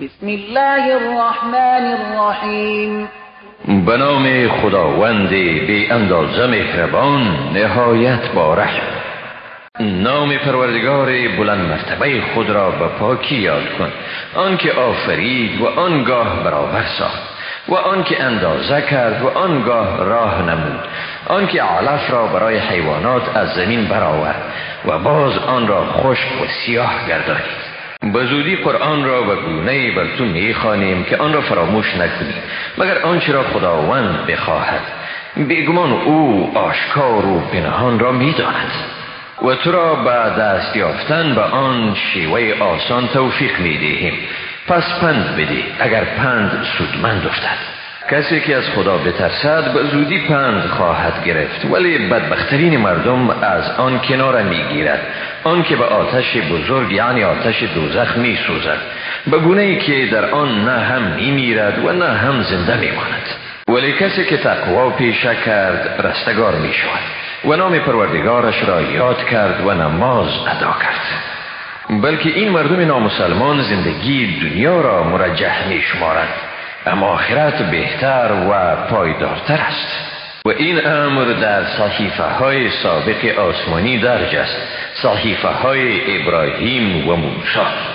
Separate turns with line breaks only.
بسم الله الرحمن الرحیم
به نام خداوند بی اندازه مهربان نهایت بارک نام پروردگار بلند مرتبه خود را به پاکی یاد کن. آنکه آفرید و آنگاه برابر ساخت و آنکه اندازه کرد و آنگاه راه نمود. آنکه علف را برای حیوانات از زمین برآورد و باز آن را خشک و سیاه گردانید. به زودی قرآن را به گونه بر تو می‌خوانیم که آن را فراموش نکنی مگر آنچه را خداوند بخواهد. بیگمان او آشکار و پنهان را می‌داند. و تو را به دست یافتن به آن شیوه آسان توفیق می‌دهیم. پس پند بده اگر پند سودمند افتد. کسی که از خدا بترسد به زودی پند خواهد گرفت ولی بدبخترین مردم از آن کنار می‌گیرد. آن که به آتش بزرگ یعنی آتش دوزخ می سوزد به گونه ای که در آن نه هم می میرد و نه هم زنده می ماند ولی کسی که تقوا پیشه کرد رستگار می شود و نام پروردگارش را یاد کرد و نماز ادا کرد. بلکه این مردم نامسلمان زندگی دنیا را مرجح می شمارند اما آخرت بهتر و پایدارتر است. و این امر در صحیفه های سابق آسمانی درج است. صحیفه های ابراهیم و موسی.